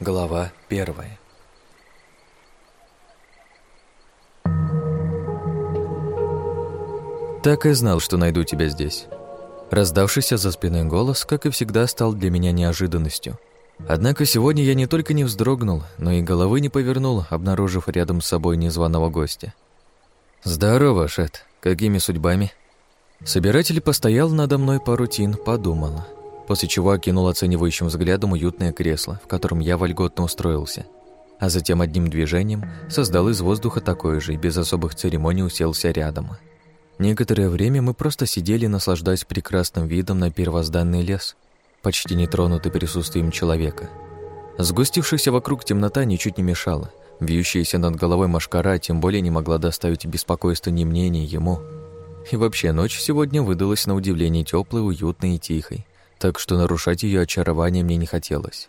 Глава первая Так и знал, что найду тебя здесь. Раздавшийся за спиной голос, как и всегда, стал для меня неожиданностью. Однако сегодня я не только не вздрогнул, но и головы не повернул, обнаружив рядом с собой незваного гостя. «Здорово, Шет. Какими судьбами?» Собиратель постоял надо мной пару тин, подумал, после чего окинул оценивающим взглядом уютное кресло, в котором я вольготно устроился, а затем одним движением создал из воздуха такое же и без особых церемоний уселся рядом. Некоторое время мы просто сидели, наслаждаясь прекрасным видом на первозданный лес, почти не тронутый присутствием человека. Сгустившаяся вокруг темнота ничуть не мешала. Вьющаяся над головой машкара тем более не могла доставить беспокойства ни мне, ни ему. И вообще ночь сегодня выдалась на удивление теплой, уютной и тихой, так что нарушать ее очарование мне не хотелось.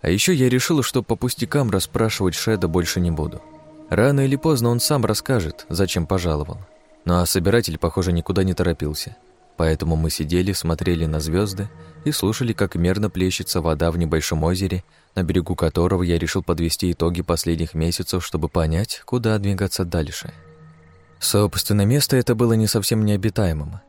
А еще я решил, что по пустякам расспрашивать Шеда больше не буду. Рано или поздно он сам расскажет, зачем пожаловал. Ну а собиратель, похоже, никуда не торопился. Поэтому мы сидели, смотрели на звезды и слушали, как мерно плещется вода в небольшом озере, на берегу которого я решил подвести итоги последних месяцев, чтобы понять, куда двигаться дальше. Собственно, место это было не совсем необитаемым.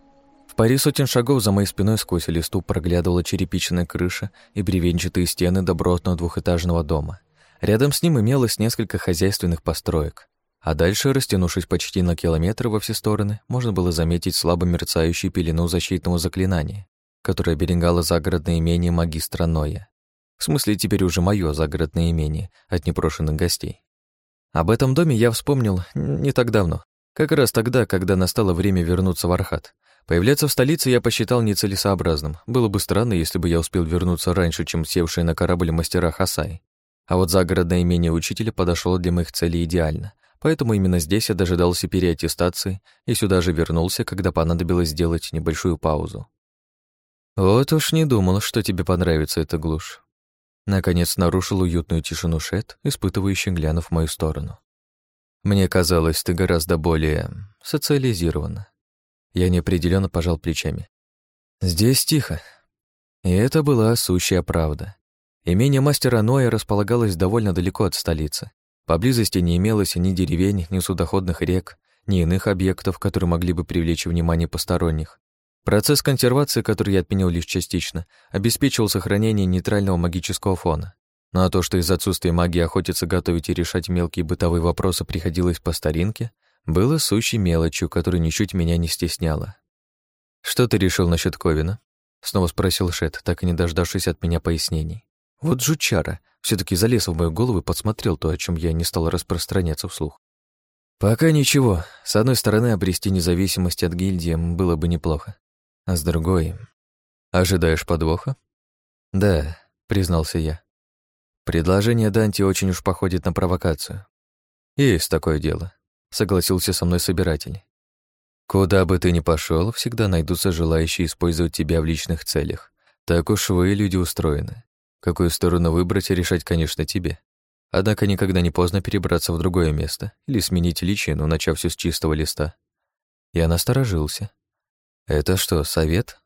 В паре сотен шагов за моей спиной сквозь листу проглядывала черепичная крыша и бревенчатые стены добротного двухэтажного дома. Рядом с ним имелось несколько хозяйственных построек. А дальше, растянувшись почти на километр во все стороны, можно было заметить слабо мерцающую пелену защитного заклинания, которое оберегало загородное имение магистра Ноя. В смысле, теперь уже мое загородное имение от непрошенных гостей. Об этом доме я вспомнил не так давно, как раз тогда, когда настало время вернуться в Архат. Появляться в столице я посчитал нецелесообразным. Было бы странно, если бы я успел вернуться раньше, чем севшие на корабль мастера Хасай. А вот загородное имение учителя подошло для моих целей идеально. Поэтому именно здесь я дожидался переаттестации и сюда же вернулся, когда понадобилось сделать небольшую паузу. «Вот уж не думал, что тебе понравится эта глушь». Наконец нарушил уютную тишину Шет, испытывающий глянув в мою сторону. «Мне казалось, ты гораздо более социализирована». Я неопределенно пожал плечами. «Здесь тихо». И это была сущая правда. Имение мастера Ноя располагалось довольно далеко от столицы, Поблизости не имелось ни деревень, ни судоходных рек, ни иных объектов, которые могли бы привлечь внимание посторонних. Процесс консервации, который я отменил лишь частично, обеспечивал сохранение нейтрального магического фона. Ну а то, что из-за отсутствия магии охотиться, готовить и решать мелкие бытовые вопросы приходилось по старинке, было сущей мелочью, которая ничуть меня не стесняла. «Что ты решил насчет Ковина?» — снова спросил Шет, так и не дождавшись от меня пояснений. Вот жучара все таки залез в мою голову и подсмотрел то, о чем я не стал распространяться вслух. Пока ничего. С одной стороны, обрести независимость от гильдии было бы неплохо. А с другой... Ожидаешь подвоха? Да, признался я. Предложение Данти очень уж походит на провокацию. Есть такое дело, согласился со мной собиратель. Куда бы ты ни пошел, всегда найдутся желающие использовать тебя в личных целях. Так уж вы, люди, устроены. Какую сторону выбрать, решать, конечно, тебе. Однако никогда не поздно перебраться в другое место или сменить личину, начав все с чистого листа. Я насторожился. Это что, совет?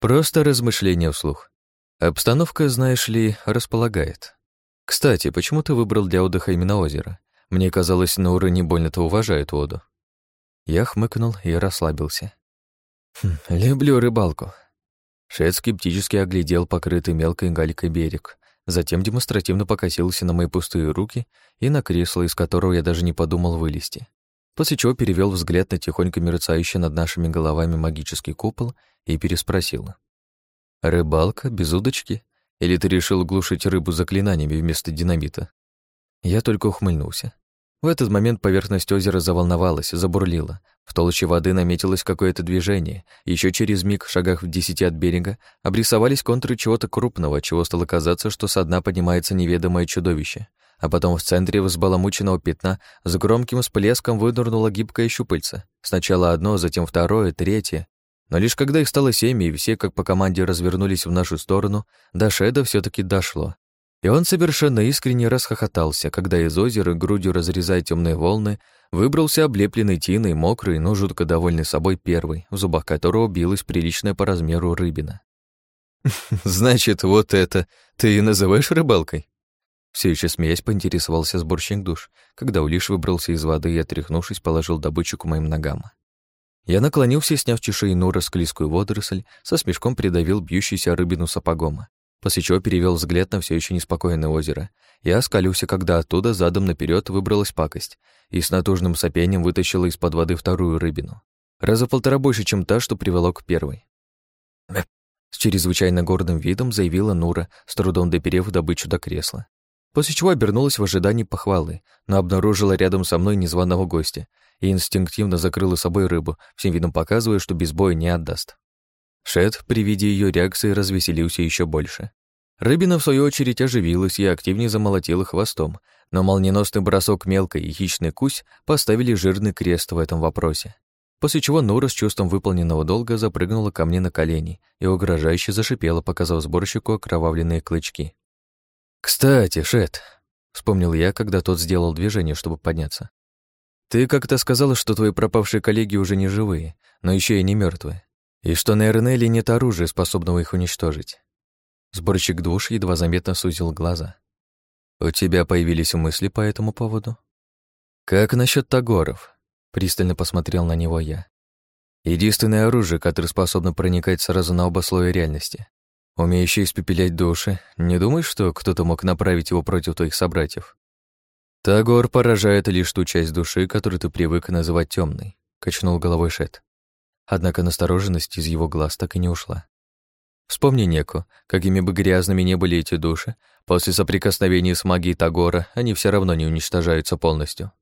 Просто размышление вслух. Обстановка, знаешь ли, располагает. Кстати, почему ты выбрал для отдыха именно озеро? Мне казалось, Нуры не больно-то уважают воду. Я хмыкнул и расслабился. Хм, люблю рыбалку. Шет скептически оглядел покрытый мелкой галькой берег, затем демонстративно покосился на мои пустые руки и на кресло, из которого я даже не подумал вылезти. После чего перевел взгляд на тихонько мерцающий над нашими головами магический купол и переспросил. «Рыбалка? Без удочки? Или ты решил глушить рыбу заклинаниями вместо динамита?» Я только ухмыльнулся. В этот момент поверхность озера заволновалась, забурлила. В толще воды наметилось какое-то движение. Еще через миг, в шагах в десяти от берега, обрисовались контуры чего-то крупного, чего стало казаться, что со дна поднимается неведомое чудовище. А потом в центре взбаламученного пятна с громким всплеском вынырнула гибкое щупальце. Сначала одно, затем второе, третье. Но лишь когда их стало семь, и все, как по команде, развернулись в нашу сторону, до Шеда все таки дошло. И он совершенно искренне расхохотался, когда из озера, грудью разрезая темные волны, выбрался облепленный тиной, мокрый, но жутко довольный собой первый, в зубах которого билась приличная по размеру рыбина. «Значит, вот это ты и называешь рыбалкой?» Все еще смеясь, поинтересовался сборщик душ, когда Улиш выбрался из воды и, отряхнувшись, положил добычу к моим ногам. Я наклонился и, сняв чешуи Нура склизкую водоросль, со смешком придавил бьющуюся рыбину сапогом, после чего перевел взгляд на все еще неспокойное озеро. Я оскалился, когда оттуда задом наперед выбралась пакость и с натужным сопением вытащила из-под воды вторую рыбину. Раза полтора больше, чем та, что привело к первой. С чрезвычайно гордым видом заявила Нура, с трудом доперев добычу до кресла. После чего обернулась в ожидании похвалы, но обнаружила рядом со мной незваного гостя и инстинктивно закрыла собой рыбу, всем видом показывая, что без боя не отдаст. Шет при виде ее реакции развеселился еще больше. Рыбина, в свою очередь, оживилась и активнее замолотила хвостом, но молниеносный бросок мелкой и хищный кусь поставили жирный крест в этом вопросе. После чего Нура с чувством выполненного долга запрыгнула ко мне на колени и угрожающе зашипела, показав сборщику окровавленные клычки. «Кстати, Шет», — вспомнил я, когда тот сделал движение, чтобы подняться. «Ты как-то сказала, что твои пропавшие коллеги уже не живые, но еще и не мертвые, и что на Эрнеле нет оружия, способного их уничтожить. Сборщик душ едва заметно сузил глаза. «У тебя появились мысли по этому поводу?» «Как насчет Тагоров?» Пристально посмотрел на него я. «Единственное оружие, которое способно проникать сразу на оба слоя реальности. Умеющий испепелять души. Не думаешь, что кто-то мог направить его против твоих собратьев?» «Тагор поражает лишь ту часть души, которую ты привык называть темной», — качнул головой Шет. Однако настороженность из его глаз так и не ушла. Вспомни Неку, какими бы грязными не были эти души, после соприкосновения с магией Тагора они все равно не уничтожаются полностью.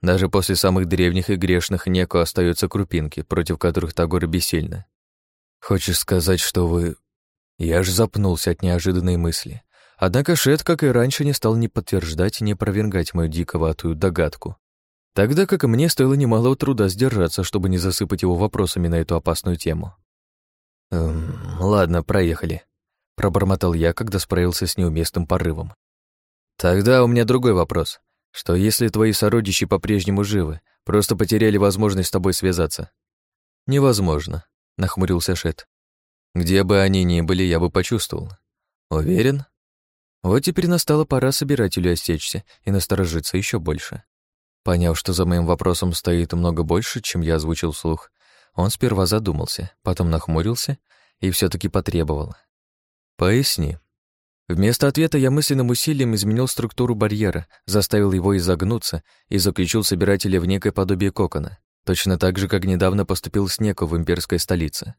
Даже после самых древних и грешных Неку остаются крупинки, против которых Тагор бессильны. Хочешь сказать, что вы... Я ж запнулся от неожиданной мысли. Однако Шет, как и раньше, не стал ни подтверждать, ни опровергать мою диковатую догадку. Тогда как и мне стоило немалого труда сдержаться, чтобы не засыпать его вопросами на эту опасную тему. «Эм, ладно, проехали», — пробормотал я, когда справился с неуместным порывом. «Тогда у меня другой вопрос. Что если твои сородичи по-прежнему живы, просто потеряли возможность с тобой связаться?» «Невозможно», — нахмурился Шет. «Где бы они ни были, я бы почувствовал. Уверен?» Вот теперь настала пора собирателю осечься и насторожиться еще больше. Поняв, что за моим вопросом стоит много больше, чем я озвучил вслух, он сперва задумался, потом нахмурился и все таки потребовал. «Поясни». Вместо ответа я мысленным усилием изменил структуру барьера, заставил его изогнуться и заключил собирателя в некое подобие кокона, точно так же, как недавно поступил с в имперской столице.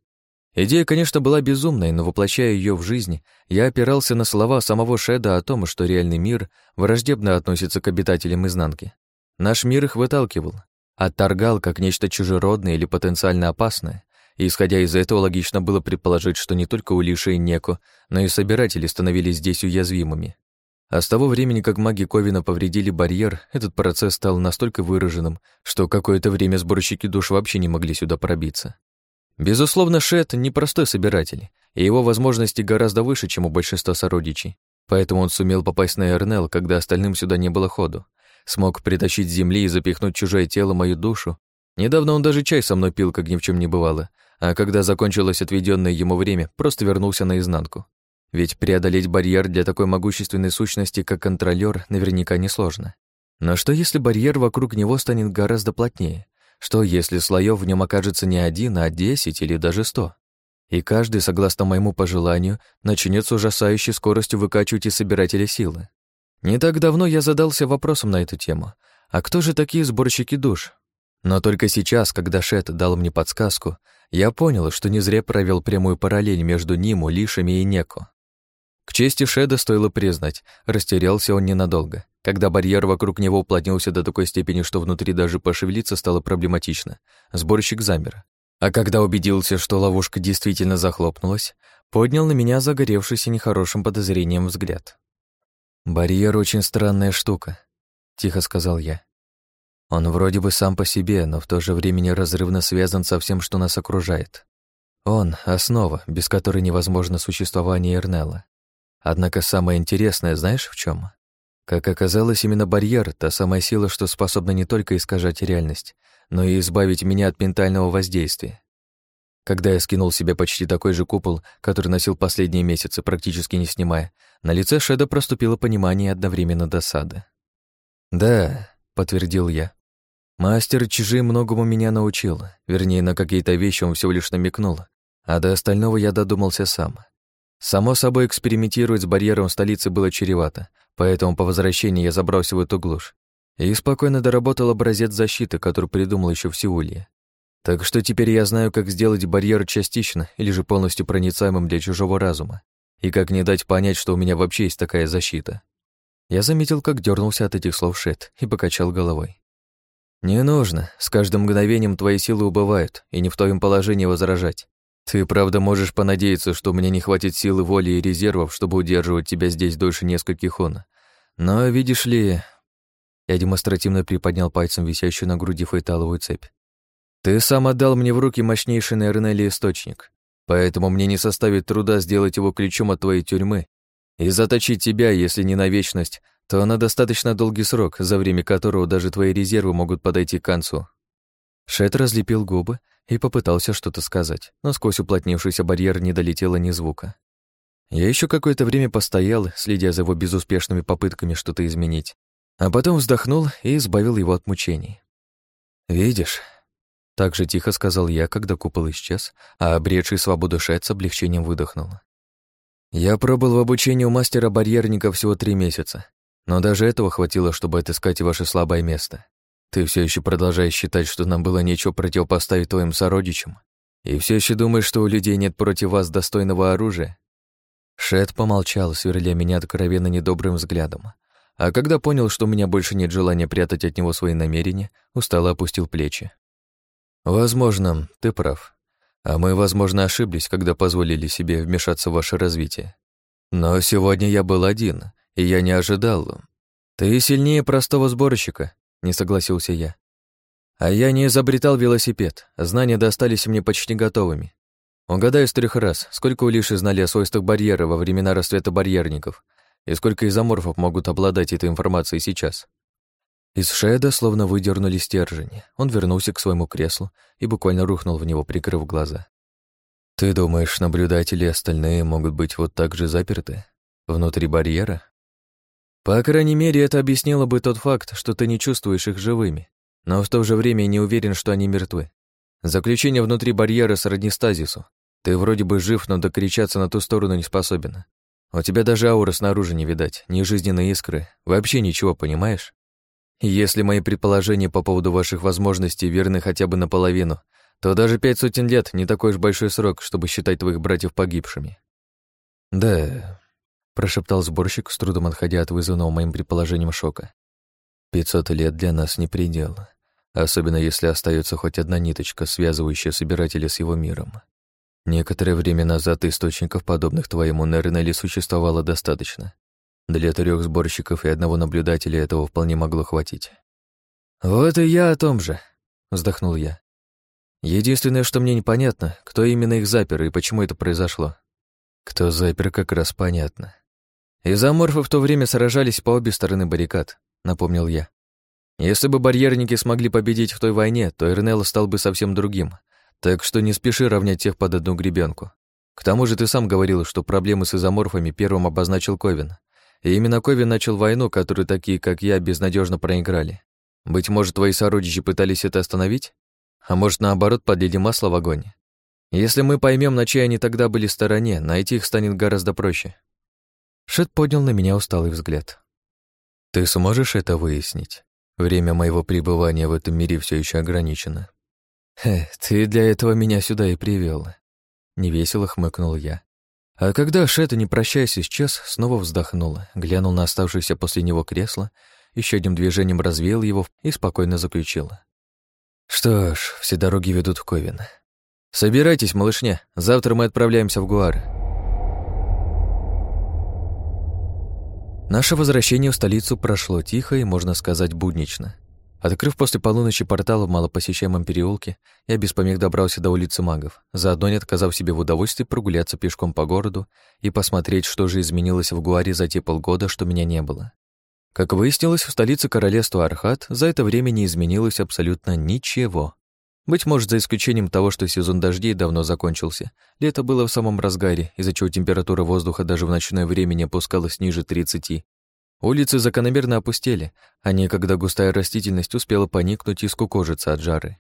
Идея, конечно, была безумной, но воплощая ее в жизнь, я опирался на слова самого Шеда о том, что реальный мир враждебно относится к обитателям изнанки. Наш мир их выталкивал, отторгал как нечто чужеродное или потенциально опасное, и, исходя из этого, логично было предположить, что не только Улиша и Неко, но и собиратели становились здесь уязвимыми. А с того времени, как маги Ковина повредили барьер, этот процесс стал настолько выраженным, что какое-то время сборщики душ вообще не могли сюда пробиться. Безусловно, Шет — непростой собиратель, и его возможности гораздо выше, чем у большинства сородичей. Поэтому он сумел попасть на Эрнел, когда остальным сюда не было ходу смог притащить земли и запихнуть чужое тело мою душу. Недавно он даже чай со мной пил, как ни в чем не бывало, а когда закончилось отведенное ему время, просто вернулся наизнанку. Ведь преодолеть барьер для такой могущественной сущности, как контролер, наверняка несложно. Но что если барьер вокруг него станет гораздо плотнее? Что если слоев в нем окажется не один, а десять или даже сто? И каждый, согласно моему пожеланию, начнет с ужасающей скоростью выкачивать из собирателя силы. Не так давно я задался вопросом на эту тему. А кто же такие сборщики душ? Но только сейчас, когда Шет дал мне подсказку, я понял, что не зря провел прямую параллель между ним, Улишами и Неко. К чести Шеда стоило признать, растерялся он ненадолго. Когда барьер вокруг него уплотнился до такой степени, что внутри даже пошевелиться стало проблематично, сборщик замер. А когда убедился, что ловушка действительно захлопнулась, поднял на меня загоревшийся нехорошим подозрением взгляд. «Барьер очень странная штука», — тихо сказал я. «Он вроде бы сам по себе, но в то же время неразрывно связан со всем, что нас окружает. Он — основа, без которой невозможно существование Эрнелла. Однако самое интересное знаешь в чем? Как оказалось, именно барьер — та самая сила, что способна не только искажать реальность, но и избавить меня от ментального воздействия. Когда я скинул себе почти такой же купол, который носил последние месяцы, практически не снимая, на лице Шеда проступило понимание и одновременно досада. «Да», — подтвердил я. «Мастер Чижи многому меня научил, вернее, на какие-то вещи он всего лишь намекнул, а до остального я додумался сам. Само собой, экспериментировать с барьером столицы было чревато, поэтому по возвращении я забрался в эту глушь и спокойно доработал образец защиты, который придумал еще в Сеуле. Так что теперь я знаю, как сделать барьер частично или же полностью проницаемым для чужого разума, и как не дать понять, что у меня вообще есть такая защита. Я заметил, как дернулся от этих слов Шет и покачал головой. «Не нужно. С каждым мгновением твои силы убывают, и не в твоем положении возражать. Ты, правда, можешь понадеяться, что меня не хватит силы воли и резервов, чтобы удерживать тебя здесь дольше нескольких он. Но, видишь ли...» Я демонстративно приподнял пальцем висящую на груди фейталовую цепь. «Ты сам отдал мне в руки мощнейший Нейрнелли источник, поэтому мне не составит труда сделать его ключом от твоей тюрьмы и заточить тебя, если не на вечность, то на достаточно долгий срок, за время которого даже твои резервы могут подойти к концу». Шет разлепил губы и попытался что-то сказать, но сквозь уплотнившийся барьер не долетело ни звука. Я еще какое-то время постоял, следя за его безуспешными попытками что-то изменить, а потом вздохнул и избавил его от мучений. «Видишь?» — так же тихо сказал я, когда купол исчез, а обретший свободу Шет с облегчением выдохнул. Я пробыл в обучении у мастера-барьерника всего три месяца, но даже этого хватило, чтобы отыскать ваше слабое место. Ты все еще продолжаешь считать, что нам было нечего противопоставить твоим сородичам? И все еще думаешь, что у людей нет против вас достойного оружия? Шет помолчал, сверля меня откровенно недобрым взглядом. А когда понял, что у меня больше нет желания прятать от него свои намерения, устало опустил плечи. «Возможно, ты прав. А мы, возможно, ошиблись, когда позволили себе вмешаться в ваше развитие. Но сегодня я был один, и я не ожидал. Ты сильнее простого сборщика, не согласился я. А я не изобретал велосипед, знания достались мне почти готовыми. Угадаю с трех раз, сколько у Лиши знали о свойствах барьера во времена расцвета барьерников, и сколько изоморфов могут обладать этой информацией сейчас. Из Шеда словно выдернули стержень. Он вернулся к своему креслу и буквально рухнул в него, прикрыв глаза. «Ты думаешь, наблюдатели остальные могут быть вот так же заперты? Внутри барьера?» «По крайней мере, это объяснило бы тот факт, что ты не чувствуешь их живыми, но в то же время не уверен, что они мертвы. Заключение внутри барьера сродни стазису. Ты вроде бы жив, но докричаться на ту сторону не способен. У тебя даже ауры снаружи не видать, ни жизненной искры, вообще ничего, понимаешь?» Если мои предположения по поводу ваших возможностей верны хотя бы наполовину, то даже пять сотен лет не такой уж большой срок, чтобы считать твоих братьев погибшими. Да, прошептал сборщик, с трудом отходя от вызванного моим предположением шока. Пятьсот лет для нас не предел, особенно если остается хоть одна ниточка, связывающая собирателя с его миром. Некоторое время назад источников, подобных твоему Нернелли, существовало достаточно. Для трех сборщиков и одного наблюдателя этого вполне могло хватить. «Вот и я о том же», — вздохнул я. «Единственное, что мне непонятно, кто именно их запер и почему это произошло. Кто запер, как раз понятно. Изоморфы в то время сражались по обе стороны баррикад», — напомнил я. «Если бы барьерники смогли победить в той войне, то Эрнелл стал бы совсем другим, так что не спеши равнять тех под одну гребенку. К тому же ты сам говорил, что проблемы с изоморфами первым обозначил Ковин. И именно Ковин начал войну, которую такие, как я, безнадежно проиграли. Быть может, твои сородичи пытались это остановить? А может, наоборот, подлили масло в огонь? Если мы поймем, на чьей они тогда были стороне, найти их станет гораздо проще. Шет поднял на меня усталый взгляд. Ты сможешь это выяснить? Время моего пребывания в этом мире все еще ограничено. Хе, ты для этого меня сюда и привел. Невесело хмыкнул я. А когда Шета, не прощаясь, исчез, снова вздохнул, глянул на оставшееся после него кресло, еще одним движением развеял его и спокойно заключил. «Что ж, все дороги ведут в Ковен. Собирайтесь, малышня, завтра мы отправляемся в Гуар». Наше возвращение в столицу прошло тихо и, можно сказать, буднично. Открыв после полуночи портал в малопосещаемом переулке, я без помех добрался до улицы магов, заодно не отказав себе в удовольствии прогуляться пешком по городу и посмотреть, что же изменилось в Гуаре за те полгода, что меня не было. Как выяснилось, в столице королевства Архат за это время не изменилось абсолютно ничего. Быть может, за исключением того, что сезон дождей давно закончился. Лето было в самом разгаре, из-за чего температура воздуха даже в ночное время не опускалась ниже 30. Улицы закономерно опустели, а некогда густая растительность успела поникнуть и скукожиться от жары.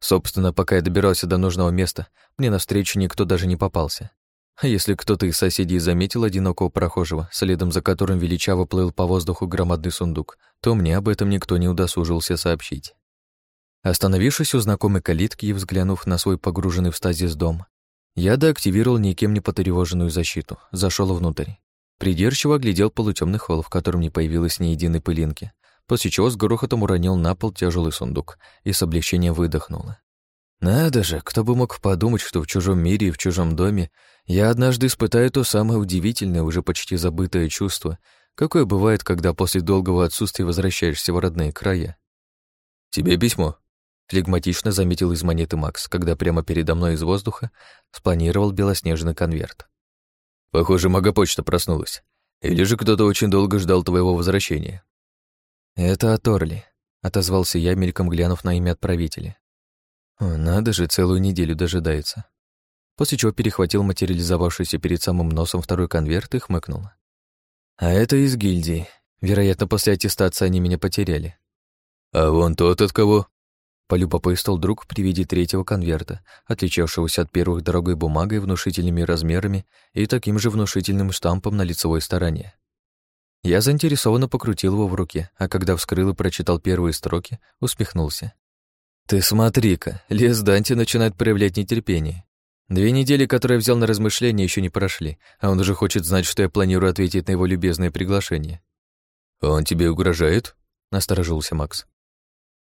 Собственно, пока я добирался до нужного места, мне навстречу никто даже не попался. А если кто-то из соседей заметил одинокого прохожего, следом за которым величаво плыл по воздуху громадный сундук, то мне об этом никто не удосужился сообщить. Остановившись у знакомой калитки и взглянув на свой погруженный в стазис дом, я доактивировал никем не потревоженную защиту, зашел внутрь. Придирчиво оглядел полутемный холл, в котором не появилось ни единой пылинки, после чего с грохотом уронил на пол тяжелый сундук и с облегчением выдохнул. Надо же, кто бы мог подумать, что в чужом мире и в чужом доме я однажды испытаю то самое удивительное, уже почти забытое чувство, какое бывает, когда после долгого отсутствия возвращаешься в родные края. «Тебе письмо», Флегматично заметил из монеты Макс, когда прямо передо мной из воздуха спланировал белоснежный конверт. «Похоже, магопочта проснулась. Или же кто-то очень долго ждал твоего возвращения». «Это от Орли», — отозвался я, мельком глянув на имя отправителя. «Надо же, целую неделю дожидается». После чего перехватил материализовавшийся перед самым носом второй конверт и хмыкнул. «А это из гильдии. Вероятно, после аттестации они меня потеряли». «А вон тот от кого?» Полюбопытствовал друг при виде третьего конверта, отличавшегося от первых дорогой бумагой, внушительными размерами и таким же внушительным штампом на лицевой стороне. Я заинтересованно покрутил его в руке, а когда вскрыл и прочитал первые строки, усмехнулся. «Ты смотри-ка, лес Данти начинает проявлять нетерпение. Две недели, которые я взял на размышления, еще не прошли, а он уже хочет знать, что я планирую ответить на его любезное приглашение». «Он тебе угрожает?» — насторожился Макс.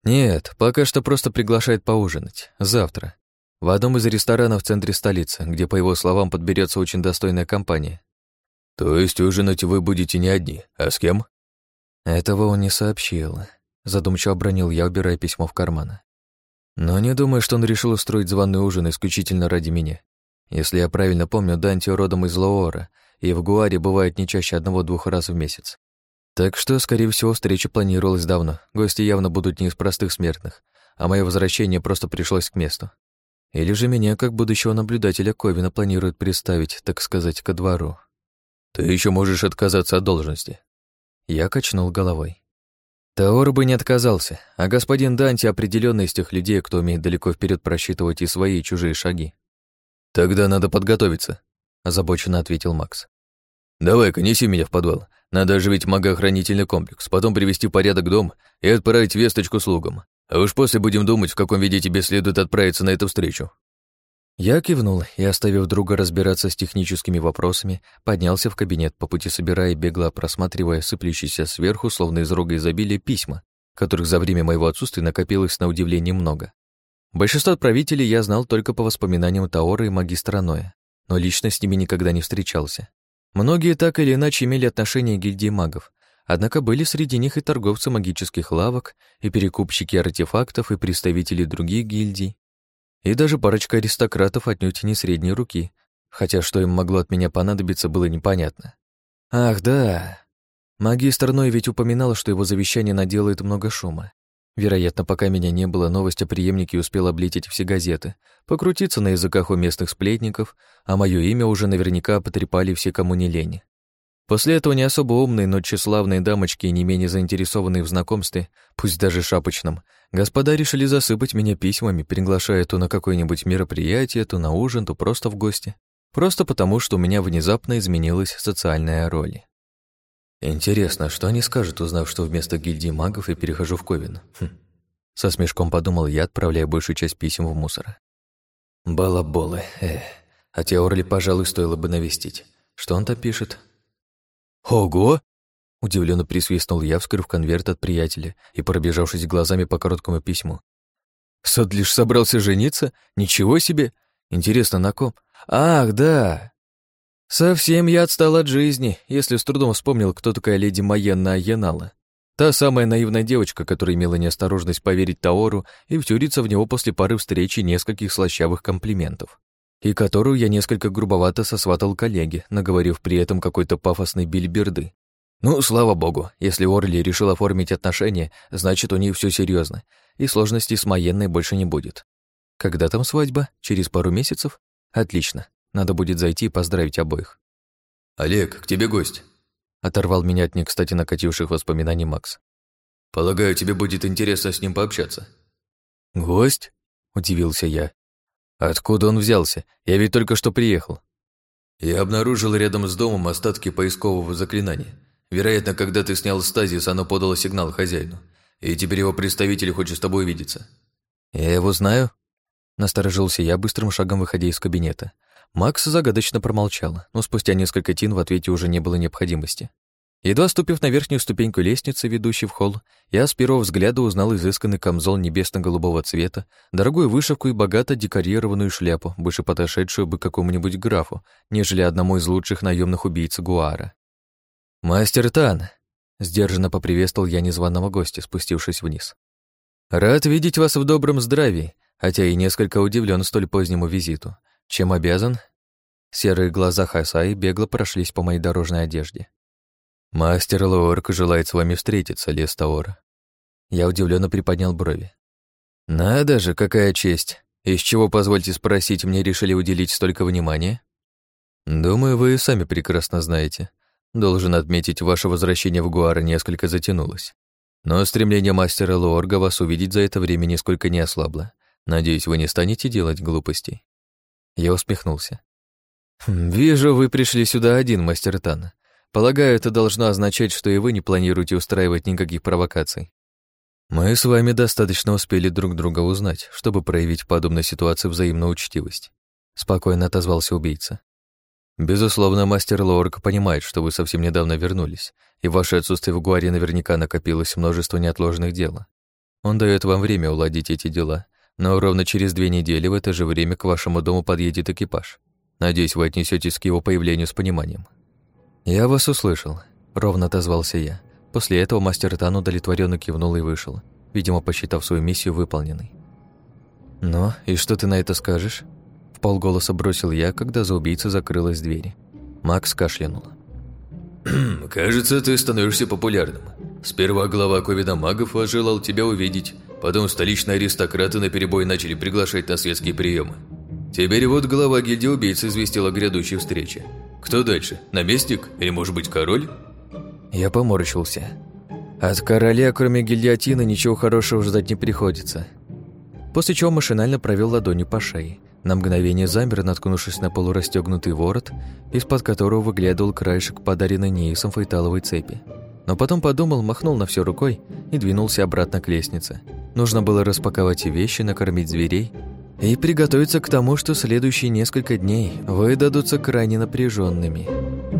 «Нет, пока что просто приглашает поужинать. Завтра. В одном из ресторанов в центре столицы, где, по его словам, подберется очень достойная компания». «То есть ужинать вы будете не одни, а с кем?» Этого он не сообщил. Задумчиво обронил я, убирая письмо в карман. Но не думаю, что он решил устроить званый ужин исключительно ради меня. Если я правильно помню, Данти родом из Лоора, и в Гуаре бывает не чаще одного-двух раз в месяц. Так что, скорее всего, встреча планировалась давно. Гости явно будут не из простых смертных, а мое возвращение просто пришлось к месту. Или же меня, как будущего наблюдателя Ковина, планируют представить, так сказать, ко двору. Ты еще можешь отказаться от должности. Я качнул головой. Таор бы не отказался, а господин Данти определенно из тех людей, кто умеет далеко вперед просчитывать и свои, и чужие шаги. Тогда надо подготовиться, озабоченно ответил Макс. Давай-ка неси меня в подвал. Надо оживить магоохранительный комплекс, потом привести в порядок дом и отправить весточку слугам. А уж после будем думать, в каком виде тебе следует отправиться на эту встречу». Я кивнул и, оставив друга разбираться с техническими вопросами, поднялся в кабинет, по пути собирая бегло просматривая сыплющиеся сверху, словно из рога изобилия, письма, которых за время моего отсутствия накопилось на удивление много. Большинство отправителей я знал только по воспоминаниям Таора и магистра Ноя, но лично с ними никогда не встречался. Многие так или иначе имели отношение к гильдии магов, однако были среди них и торговцы магических лавок, и перекупщики артефактов, и представители других гильдий, и даже парочка аристократов отнюдь не средней руки, хотя что им могло от меня понадобиться, было непонятно. Ах, да. Магистр Ной ведь упоминал, что его завещание наделает много шума. Вероятно, пока меня не было, новость о преемнике успела облететь все газеты, покрутиться на языках у местных сплетников, а мое имя уже наверняка потрепали все, кому не лень. После этого не особо умные, но тщеславные дамочки и не менее заинтересованные в знакомстве, пусть даже шапочном, господа решили засыпать меня письмами, приглашая то на какое-нибудь мероприятие, то на ужин, то просто в гости. Просто потому, что у меня внезапно изменилась социальная роль. Интересно, что они скажут, узнав, что вместо гильдии магов я перехожу в Ковен? Хм. Со смешком подумал я, отправляя большую часть писем в мусор. Балаболы, эх. А Теорли, пожалуй, стоило бы навестить. Что он там пишет? Ого! Удивленно присвистнул я, вскрыв конверт от приятеля и пробежавшись глазами по короткому письму. Сад лишь собрался жениться? Ничего себе! Интересно, на ком? Ах, да! Совсем я отстал от жизни, если с трудом вспомнил, кто такая леди Майенна Айенала. Та самая наивная девочка, которая имела неосторожность поверить Таору и втюриться в него после пары встреч и нескольких слащавых комплиментов. И которую я несколько грубовато сосватал коллеге, наговорив при этом какой-то пафосной бильберды. Ну, слава богу, если Орли решил оформить отношения, значит, у них все серьезно, и сложностей с Майенной больше не будет. Когда там свадьба? Через пару месяцев? Отлично. Надо будет зайти и поздравить обоих. «Олег, к тебе гость», — оторвал меня от не кстати накативших воспоминаний Макс. «Полагаю, тебе будет интересно с ним пообщаться». «Гость?» — удивился я. «Откуда он взялся? Я ведь только что приехал». «Я обнаружил рядом с домом остатки поискового заклинания. Вероятно, когда ты снял стазис, оно подало сигнал хозяину, и теперь его представитель хочет с тобой увидеться». «Я его знаю?» Насторожился я, быстрым шагом выходя из кабинета. Макс загадочно промолчал, но спустя несколько тин в ответе уже не было необходимости. Едва ступив на верхнюю ступеньку лестницы, ведущей в холл, я с первого взгляда узнал изысканный камзол небесно-голубого цвета, дорогую вышивку и богато декорированную шляпу, больше подошедшую бы какому-нибудь графу, нежели одному из лучших наемных убийц Гуара. «Мастер Тан!» — сдержанно поприветствовал я незваного гостя, спустившись вниз. «Рад видеть вас в добром здравии, хотя и несколько удивлен столь позднему визиту. Чем обязан?» Серые глаза Хасаи бегло прошлись по моей дорожной одежде. «Мастер Лоорк желает с вами встретиться, Лес Таора». Я удивленно приподнял брови. «Надо же, какая честь! Из чего, позвольте спросить, мне решили уделить столько внимания?» «Думаю, вы сами прекрасно знаете. Должен отметить, ваше возвращение в Гуара несколько затянулось. Но стремление мастера Лоорга вас увидеть за это время нисколько не ослабло. Надеюсь, вы не станете делать глупостей». Я усмехнулся. «Хм, «Вижу, вы пришли сюда один, мастер Тан. Полагаю, это должно означать, что и вы не планируете устраивать никаких провокаций. Мы с вами достаточно успели друг друга узнать, чтобы проявить в подобной ситуации взаимную учтивость. Спокойно отозвался убийца. Безусловно, мастер Лорк понимает, что вы совсем недавно вернулись, и в ваше отсутствие в Гуаре наверняка накопилось множество неотложных дел. Он дает вам время уладить эти дела, но ровно через две недели в это же время к вашему дому подъедет экипаж. Надеюсь, вы отнесетесь к его появлению с пониманием. «Я вас услышал», — ровно отозвался я. После этого мастер Тан удовлетворенно кивнул и вышел, видимо, посчитав свою миссию выполненной. «Ну, и что ты на это скажешь?» В полголоса бросил я, когда за убийцей закрылась дверь. Макс кашлянул. «Кажется, ты становишься популярным. Сперва глава Ковида магов желал тебя увидеть, потом столичные аристократы наперебой начали приглашать на светские приемы. Теперь вот глава гильдии убийц известил о грядущей встрече. Кто дальше? Наместник? Или, может быть, король?» Я поморщился. От короля, кроме гильотины, ничего хорошего ждать не приходится. После чего машинально провел ладонью по шее. На мгновение замер, наткнувшись на полурастегнутый ворот, из-под которого выглядывал краешек подаренной Неисом фейталовой цепи. Но потом подумал, махнул на все рукой и двинулся обратно к лестнице. Нужно было распаковать вещи, накормить зверей и приготовиться к тому, что следующие несколько дней выдадутся крайне напряженными.